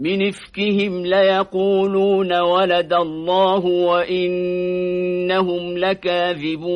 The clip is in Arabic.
من إفكهم ليقولون ولد الله وإنهم لكاذبون.